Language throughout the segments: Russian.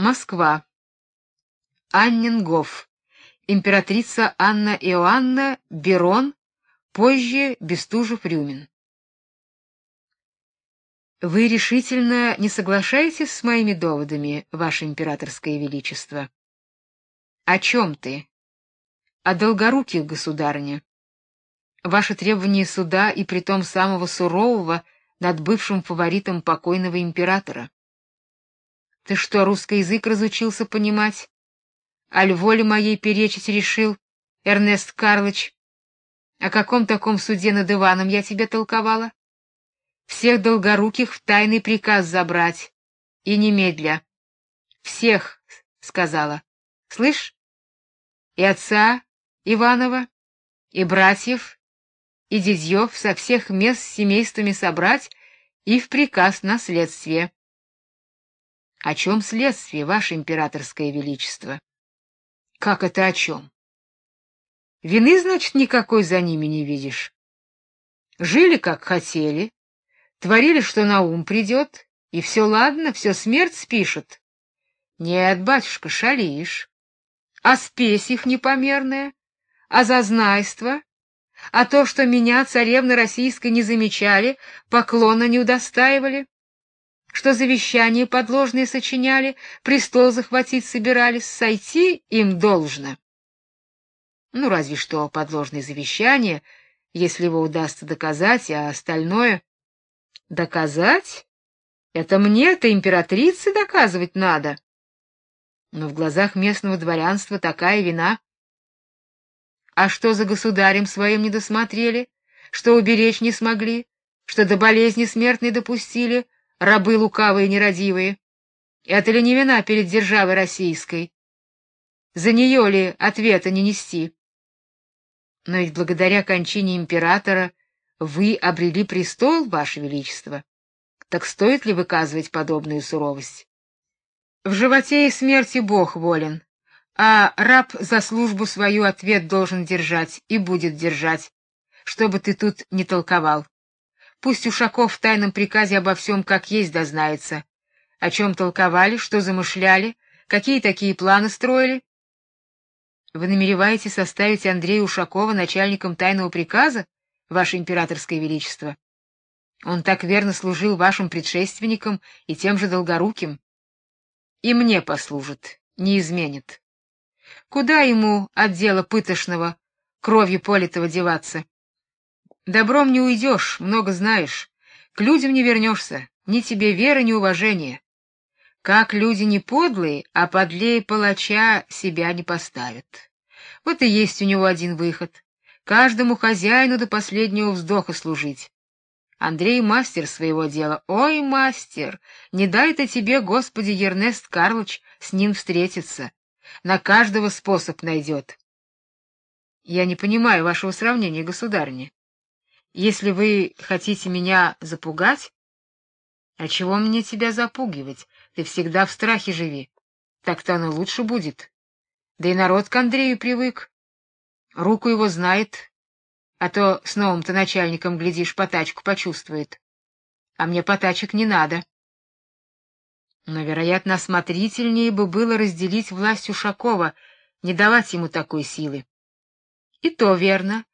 Москва. Аннингоф. Императрица Анна Иоанна Берон, позже Бестужев-Рюмин. Вы решительно не соглашаетесь с моими доводами, ваше императорское величество? О чем ты? О долгоруких, государыня. Ваше требование суда и притом самого сурового над бывшим фаворитом покойного императора. Ты что, русский язык разучился понимать? Аль воле моей перечить решил, Эрнест Карлович? О каком таком суде над Иваном я тебе толковала? Всех долгоруких в тайный приказ забрать. И немедля. Всех, сказала. Слышь? И отца Иванова, и братьев, и дядьев со всех мест с семействами собрать и в приказ на следствие. О чем следствие, ваше императорское величество? Как это о чем? Вины, значит, никакой за ними не видишь. Жили как хотели, творили, что на ум придет, и все ладно, все смерть спишет. Нет, батюшка, шалишь. А спесь их непомерная, а зазнайство, а то, что меня царевны российской не замечали, поклона не удостаивали что завещание подложные сочиняли, престол захватить собирались, сойти им должно. Ну, разве что подложные завещания, если его удастся доказать, а остальное... Доказать? Это мне-то императрице доказывать надо. Но в глазах местного дворянства такая вина. А что за государем своим не досмотрели, что уберечь не смогли, что до болезни смертной допустили, рабы лукавые нерадивые. Это ли не вина перед державой российской? За нее ли ответа не нести? Но ведь благодаря кончине императора вы обрели престол, ваше величество. Так стоит ли выказывать подобную суровость? В животе и смерти Бог волен, а раб за службу свою ответ должен держать и будет держать, чтобы ты тут не толковал. Пусть Ушаков в тайном приказе обо всем как есть дознается. О чем толковали, что замышляли, какие такие планы строили? Вы намереваетесь составить Андрея Ушакова начальником тайного приказа, ваше императорское величество? Он так верно служил вашим предшественникам и тем же долгоруким. И мне послужит, не изменит. Куда ему от дела пытошного, кровью политого деваться? Добром не уйдешь, много знаешь. К людям не вернешься, ни тебе веры, ни уважения. Как люди не подлые, а подлее палача себя не поставят. Вот и есть у него один выход каждому хозяину до последнего вздоха служить. Андрей мастер своего дела. Ой, мастер, не дай-то тебе, Господи, Ернест Карлович, с ним встретиться. На каждого способ найдет. Я не понимаю вашего сравнения, государыня. Если вы хотите меня запугать, а чего мне тебя запугивать? Ты всегда в страхе живи. Так-то оно лучше будет. Да и народ к Андрею привык. Руку его знает, а то с новым-то начальником, глядишь, потачку почувствует. А мне потачек не надо. Но, вероятно, осмотрительнее бы было разделить власть Ушакова, не давать ему такой силы. И то верно.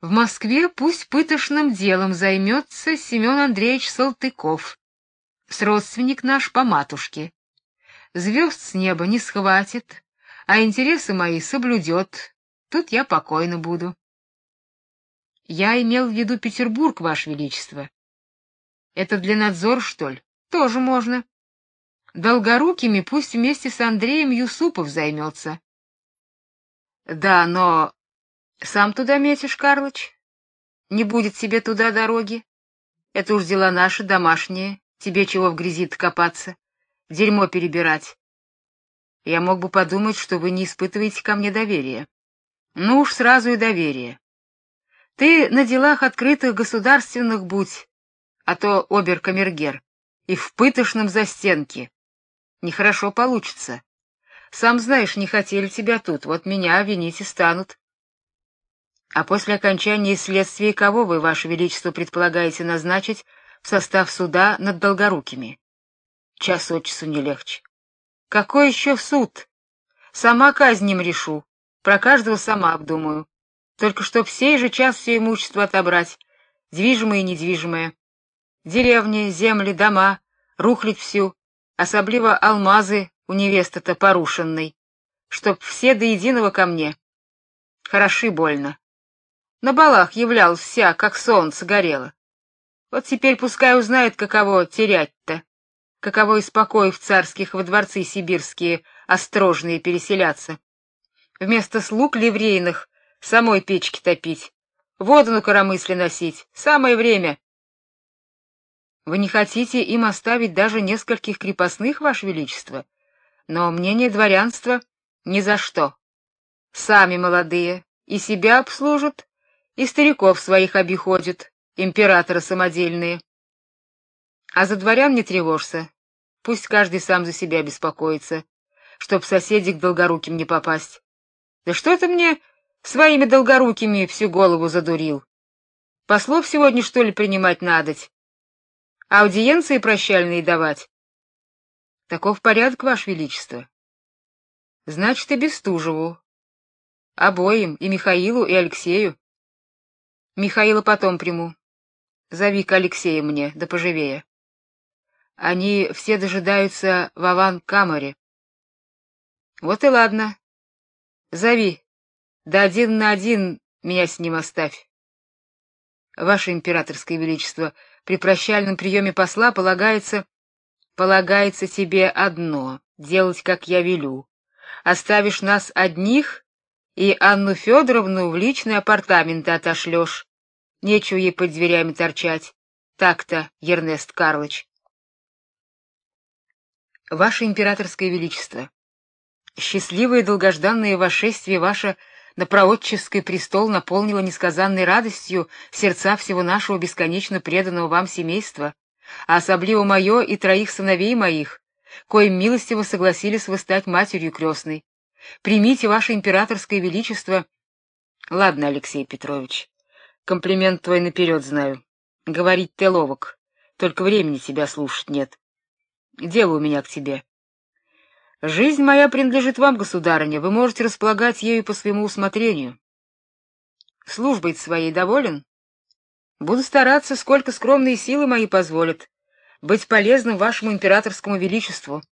В Москве пусть пытошным делом займется Семен Андреевич Салтыков, с родственник наш по матушке. Звезд с неба не схватит, а интересы мои соблюдет. Тут я покойно буду. Я имел в виду Петербург, ваше величество. Это для надзора, что ли? Тоже можно. Долгорукими пусть вместе с Андреем Юсупов займется. Да, но сам туда метишь, Карлыч? Не будет тебе туда дороги. Это уж дела наши, домашние. Тебе чего в грязи копаться? Дерьмо перебирать. Я мог бы подумать, что вы не испытываете ко мне доверия. Ну уж сразу и доверие. Ты на делах открытых государственных будь, а то обер-камергер, и в пытошном застенке. Нехорошо получится. Сам знаешь, не хотели тебя тут, вот меня обвинить и станут. А после окончания следствия кого вы, ваше величество, предполагаете назначить в состав суда над долгорукими? Час от часу не легче. Какой еще суд? Сама казнь решу, про каждого сама обдумаю. Только чтоб сей же час все имущество отобрать, движимое и недвижимое. Деревни, земли, дома, рухлить всю, особливо алмазы у невесты-то порушенной, чтоб все до единого ко мне. Хороши больно. На балах являл вся, как солнце горело. Вот теперь пускай узнает, каково терять-то, каково из покоев царских во дворцы сибирские острожные переселяться. Вместо слуг ливрейных самой печки топить, воду на коромысле носить. Самое время. Вы не хотите им оставить даже нескольких крепостных, ваше величество, но мнение дворянства ни за что. Сами молодые и себя обслужат, и стариков своих обиходят, императоры самодельные. А за дворян не тревожься. Пусть каждый сам за себя беспокоится, чтоб соседи к долгоруким не попасть. Да что это мне своими долгорукими всю голову задурил? Послов сегодня что ли принимать надоть? Аудиенции прощальные давать? Таков порядок, ваше величество. Значит, и Бестужеву. Обоим, и Михаилу, и Алексею. Михаила потом приму. Зови-ка Алексея мне, да поживее. Они все дожидаются в аван-камере. Вот и ладно. Зови. Да один на один меня с ним оставь. Ваше императорское величество, при прощальном приеме посла полагается полагается тебе одно делать, как я велю. Оставишь нас одних и Анну Федоровну в личные апартаменты отошлешь. Нечего ей под дверями торчать. Так-то, Ернест Карлович. Ваше императорское величество, счастливое долгожданное вошествие ваше на праотческий престол наполнило несказанной радостью сердца всего нашего бесконечно преданного вам семейства, а особливо мое и троих сыновей моих, коим милостиво согласились вы стать матерью крестной. Примите ваше императорское величество. Ладно, Алексей Петрович. Комплимент твой наперед знаю. Говорить ты ловок, только времени тебя слушать нет. Дело у меня к тебе. Жизнь моя принадлежит вам, государыня, вы можете располагать ею по своему усмотрению. Службой своей доволен? Буду стараться, сколько скромные силы мои позволят, быть полезным вашему императорскому величеству.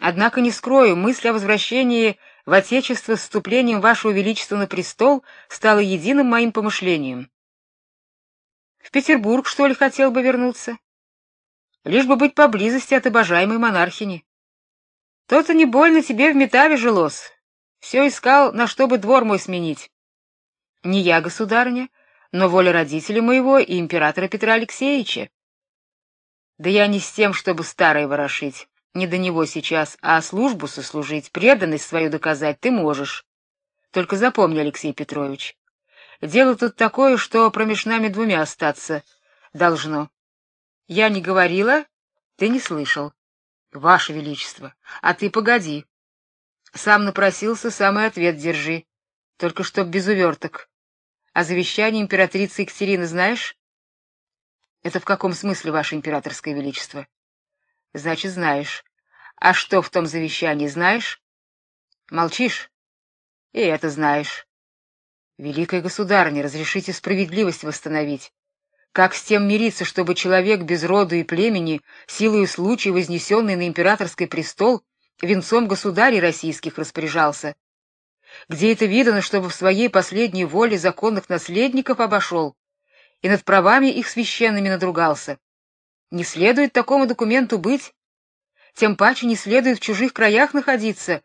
Однако не скрою, мысль о возвращении в отечество с вступлением вашего величества на престол стала единым моим помышлением. В Петербург, что ли, хотел бы вернуться? Лишь бы быть поблизости от обожаемой монархини. То-то не больно тебе в Метаве жилось. Все искал, на что бы двор мой сменить. Не я, государыня, но воля родителей моего и императора Петра Алексеевича. Да я не с тем, чтобы старое ворошить, не до него сейчас, а службу сослужить, преданность свою доказать ты можешь. Только запомни, Алексей Петрович, дело тут такое, что промеж нами двумя остаться должно. Я не говорила, ты не слышал. Ваше величество, а ты погоди. Сам напросился, сам и ответ держи. Только чтоб без уверток. А завещание императрицы Екатерины знаешь? Это в каком смысле, ваше императорское величество? Значит, знаешь. А что в том завещании знаешь? Молчишь? И это знаешь. Великая государыня, разрешите справедливость восстановить. Как с тем мириться, чтобы человек без роду и племени, силою случая вознесенный на императорский престол, венцом государей российских распоряжался? Где это видано, чтобы в своей последней воле законных наследников обошел? и над правами их священными надругался. Не следует такому документу быть, тем паче не следует в чужих краях находиться,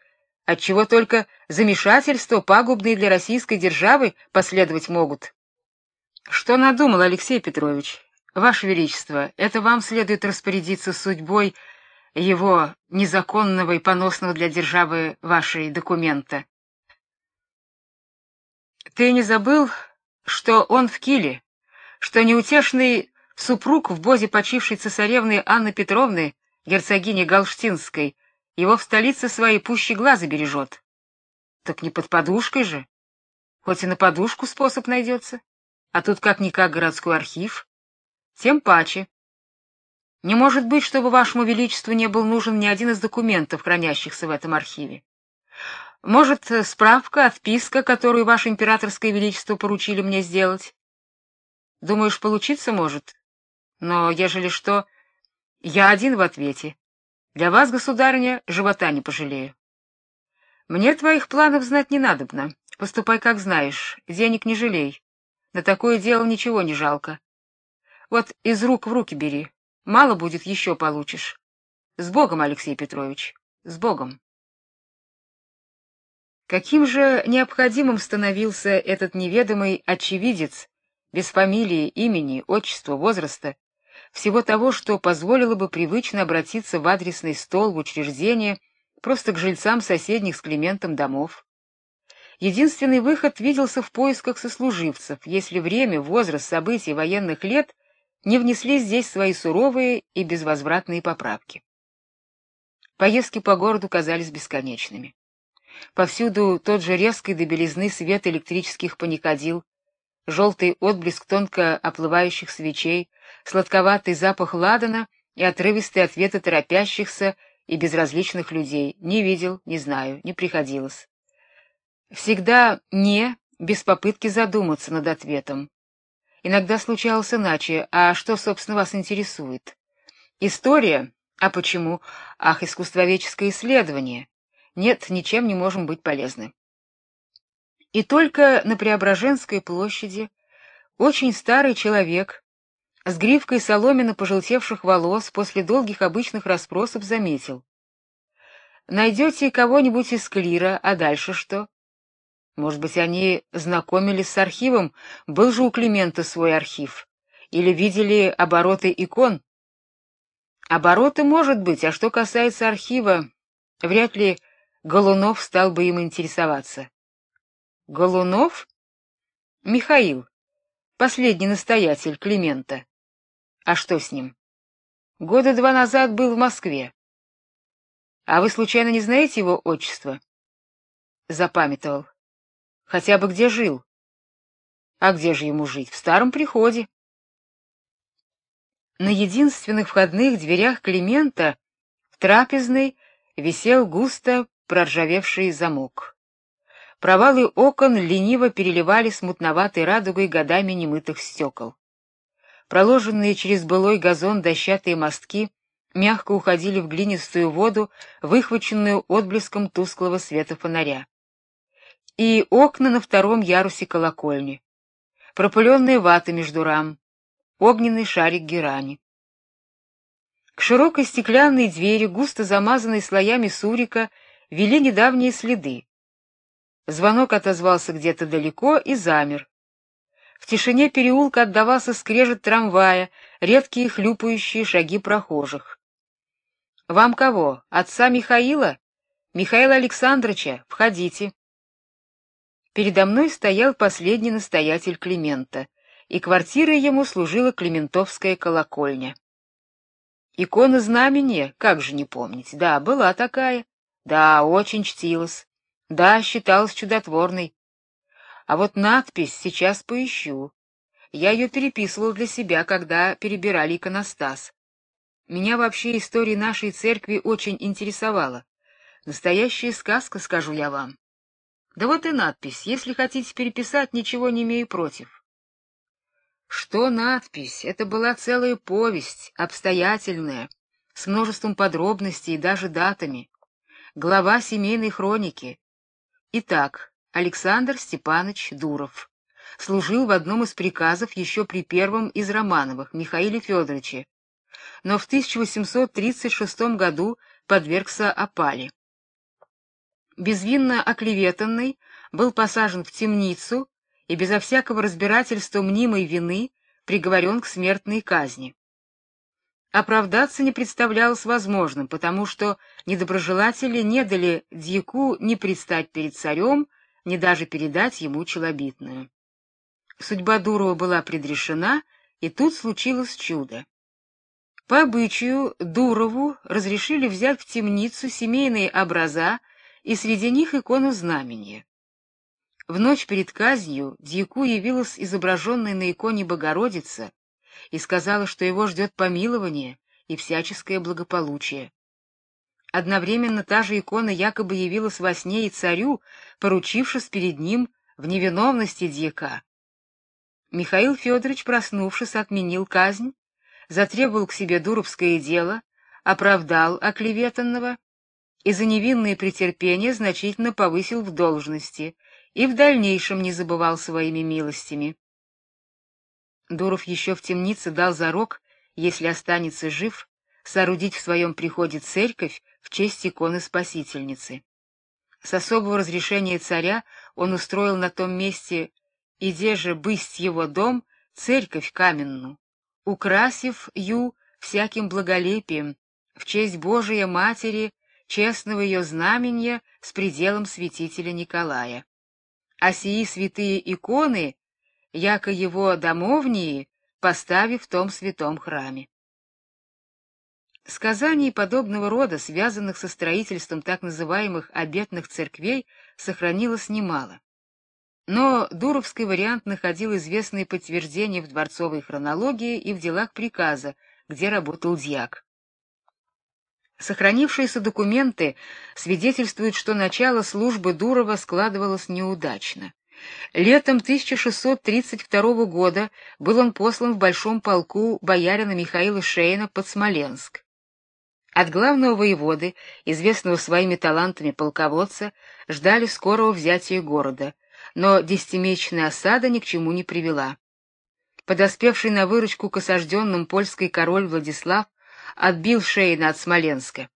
от чего только замешательства пагубные для российской державы последовать могут. Что надумал Алексей Петрович? Ваше величество, это вам следует распорядиться судьбой его незаконного и поносного для державы вашей документа. Ты не забыл, что он в Киле? что неутешный супруг в бозе почившей цесаревны Анны Петровны, герцогини Галштинской, его в столице своей пуще глаза бережет. Так не под подушкой же. Хоть и на подушку способ найдется, а тут как-никак городской архив. Тем паче. Не может быть, чтобы вашему величеству не был нужен ни один из документов, хранящихся в этом архиве. Может, справка, отписка, которую ваше императорское величество поручили мне сделать? Думаешь, получиться может? Но ежели что, я один в ответе. Для вас, государыня, живота не пожалею. Мне твоих планов знать не надобно. Поступай, как знаешь, денег не жалей. На такое дело ничего не жалко. Вот из рук в руки бери. Мало будет, еще получишь. С Богом, Алексей Петрович, с Богом. Каким же необходимым становился этот неведомый очевидец, без фамилии, имени, отчества, возраста, всего того, что позволило бы привычно обратиться в адресный стол в учреждение просто к жильцам соседних с Климентом домов. Единственный выход виделся в поисках сослуживцев, если время, возраст, события военных лет не внесли здесь свои суровые и безвозвратные поправки. Поездки по городу казались бесконечными. Повсюду тот же резкий до белизны свет электрических паникадил, желтый отблеск тонко оплывающих свечей, сладковатый запах ладана и отрывистые ответы торопящихся и безразличных людей. Не видел, не знаю, не приходилось. Всегда не без попытки задуматься над ответом. Иногда случалось иначе. А что, собственно, вас интересует? История? А почему? Ах, искусствоведческое исследование. Нет, ничем не можем быть полезны. И только на Преображенской площади очень старый человек с гривкой соломенно пожелтевших волос после долгих обычных расспросов заметил: Найдете кого-нибудь из клира, а дальше что? Может быть, они знакомились с архивом, был же у Климента свой архив, или видели обороты икон. Обороты, может быть, а что касается архива, вряд ли Голунов стал бы им интересоваться. Голунов? Михаил, последний настоятель Климента. А что с ним? Года два назад был в Москве. А вы случайно не знаете его отчество? Запамятовал. Хотя бы где жил? А где же ему жить? В старом приходе. На единственных входных дверях Климента в трапезной висел густо проржавевший замок. Провалы окон лениво переливались мутноватой радугой годами немытых стекол. Проложенные через былой газон дощатые мостки мягко уходили в глинистую воду, выхваченную отблеском тусклого света фонаря. И окна на втором ярусе колокольни, пропыленные ваты между рам, огненный шарик герани. К широкой стеклянной двери, густо замазанной слоями сурика, вели недавние следы. Звонок отозвался где-то далеко и замер. В тишине переулка отдавался скрежет трамвая, редкие хлюпающие шаги прохожих. Вам кого? Отца Михаила? Михаила Александровича, входите. Передо мной стоял последний настоятель Климента, и квартирой ему служила Климентовская колокольня. Икона знамения, как же не помнить? Да, была такая. Да, очень чтилась. Да, считалась чудотворной. А вот надпись сейчас поищу. Я ее переписывал для себя, когда перебирали иконостас. Меня вообще история нашей церкви очень интересовала. Настоящая сказка, скажу я вам. Да вот и надпись. Если хотите переписать, ничего не имею против. Что надпись? Это была целая повесть, обстоятельная, с множеством подробностей и даже датами глава семейной хроники. Итак, Александр Степанович Дуров служил в одном из приказов еще при первом из Романовых Михаиле Федоровиче, но в 1836 году подвергся опале. Безвинно оклеветанный, был посажен в темницу и безо всякого разбирательства мнимой вины приговорен к смертной казни. Оправдаться не представлялось возможным, потому что недоброжелатели не дали дьяку ни предстать перед царем, ни даже передать ему челобитную. Судьба Дурова была предрешена, и тут случилось чудо. По обычаю Дурову разрешили взять в темницу семейные образа и среди них икону знамения. В ночь перед казнью дьяку явилась изображенная на иконе Богородица, и сказала, что его ждет помилование и всяческое благополучие. Одновременно та же икона якобы явилась во сне и царю, поручившись перед ним в невиновности дьяка. Михаил Федорович, проснувшись, отменил казнь, затребовал к себе Дуровское дело, оправдал оклеветанного и за невинные претерпения значительно повысил в должности и в дальнейшем не забывал своими милостями. Дуров еще в темнице дал зарок, если останется жив, соорудить в своем приходе церковь в честь иконы Спасительницы. С особого разрешения царя он устроил на том месте, иде же бысть его дом, церковь каменную, украсив ю всяким благолепием, в честь Божией Матери, честного ее знамения с пределом святителя Николая. А сии святые иконы, яко его домовнии, поставив в том святом храме. Сказаний подобного рода, связанных со строительством так называемых обетных церквей, сохранилось немало. Но Дуровский вариант находил известные подтверждения в дворцовой хронологии и в делах приказа, где работал дьяк. Сохранившиеся документы свидетельствуют, что начало службы Дурова складывалось неудачно. Летом 1632 года был он послан в большом полку боярина Михаила Шейна под Смоленск. От главного воеводы, известного своими талантами полководца, ждали скорого взятия города, но десятимесячная осада ни к чему не привела. Подоспевший на выручку к осажденным польский король Владислав отбил Шейна от Смоленска.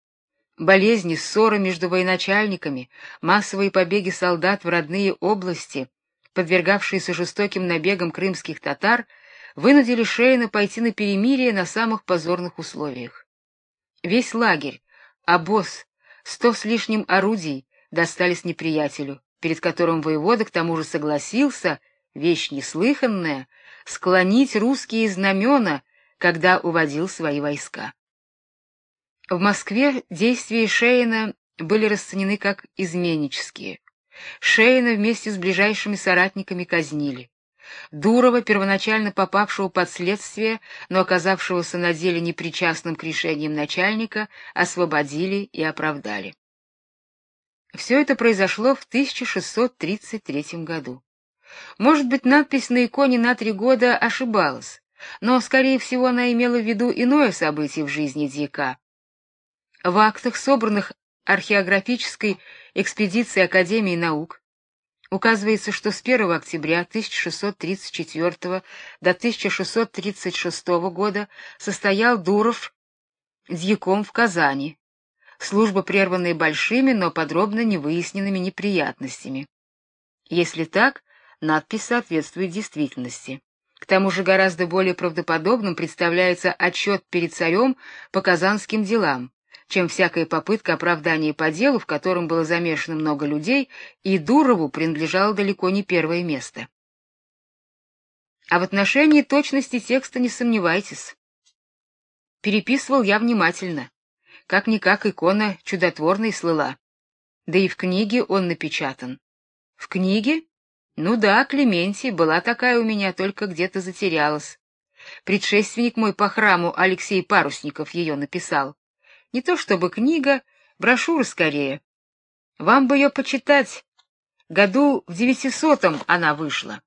Болезни, ссоры между военачальниками, массовые побеги солдат в родные области, подвергавшиеся жестоким набегам крымских татар, вынудили Шейна пойти на перемирие на самых позорных условиях. Весь лагерь, обоз, сто с лишним орудий достались неприятелю, перед которым воевода к тому же согласился, вещь неслыханная, склонить русские знамена, когда уводил свои войска. В Москве действия Шейна были расценены как изменнические. Шейна вместе с ближайшими соратниками казнили. Дурова, первоначально попавшего под следствие, но оказавшегося на деле непричастным к решениям начальника, освободили и оправдали. Все это произошло в 1633 году. Может быть, надпись на иконе на три года ошибалась, но, скорее всего, она имела в виду иное событие в жизни дьяка. В актах, собранных археографической экспедицией Академии наук, Указывается, что с 1 октября 1634 до 1636 года состоял Дуров дьяком в Казани. Служба прерванная большими, но подробно не выясненными неприятностями. Если так, надпись соответствует действительности. К тому же гораздо более правдоподобным представляется отчет перед царем по казанским делам, чем всякая попытка оправдания по делу, в котором было замешано много людей, и Дурову принадлежало далеко не первое место. А в отношении точности текста не сомневайтесь. Переписывал я внимательно. Как-никак икона чудотворной слыла. Да и в книге он напечатан. В книге? Ну да, Клементий, была такая у меня, только где-то затерялась. Предшественник мой по храму Алексей Парусников ее написал. Не то чтобы книга, брошюра скорее. Вам бы ее почитать. Году в девятисотом она вышла.